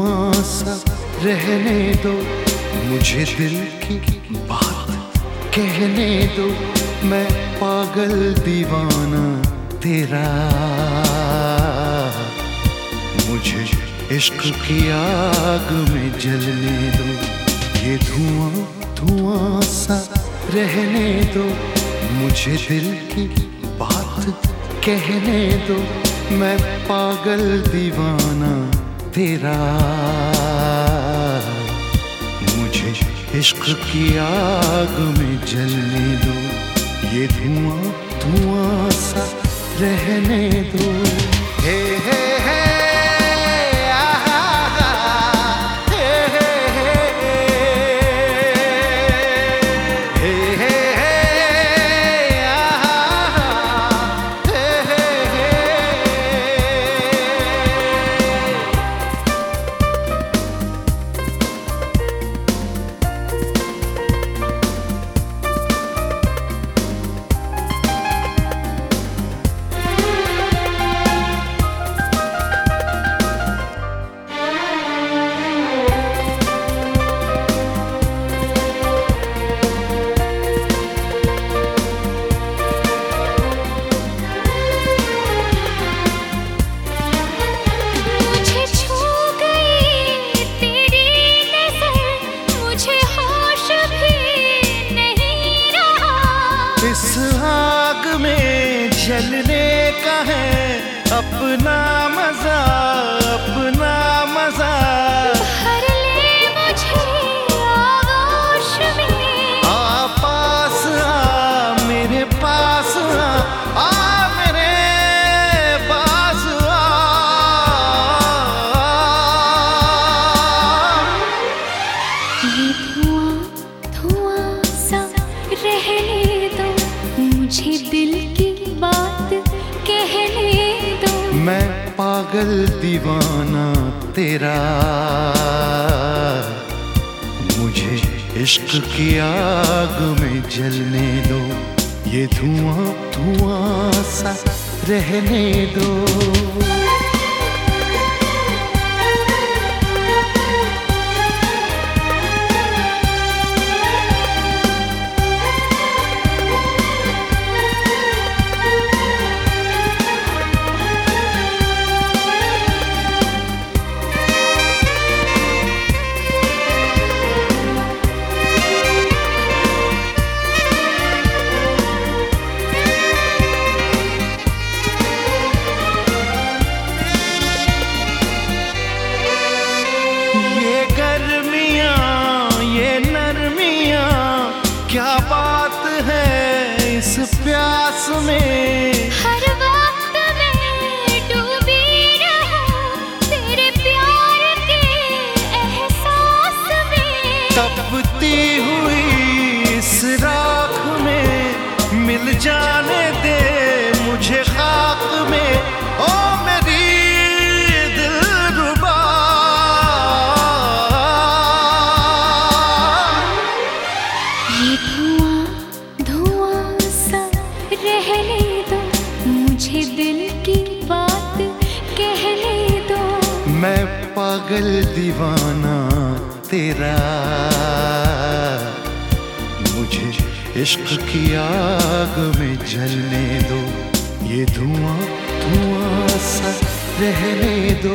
धुआँ सा रहने दो। मुझे दिल की बात कहने दो। मैं पागल दीवाना तेरा। मुझे इश्क की आग में जलने दो। ये धुआँ धुआँ सा, रहने दो। मुझे दिल की बात कहने दो। मैं पागल दीवाना तेरा। मुझे इश्क की आग में जलने दो। ये धुआँ धुआँ सा रहने दो। हे हे। जलने का है अपना मज़ा। मैं पागल दीवाना तेरा। मुझे इश्क की आग में जलने दो। ये धुआँ धुआँ सा रहने दो। रहने दो, मुझे दिल की बात कहने दो। मैं पागल दीवाना तेरा। मुझे इश्क की आग में जलने दो, ये धुआँ धुआँ सा रहने दो।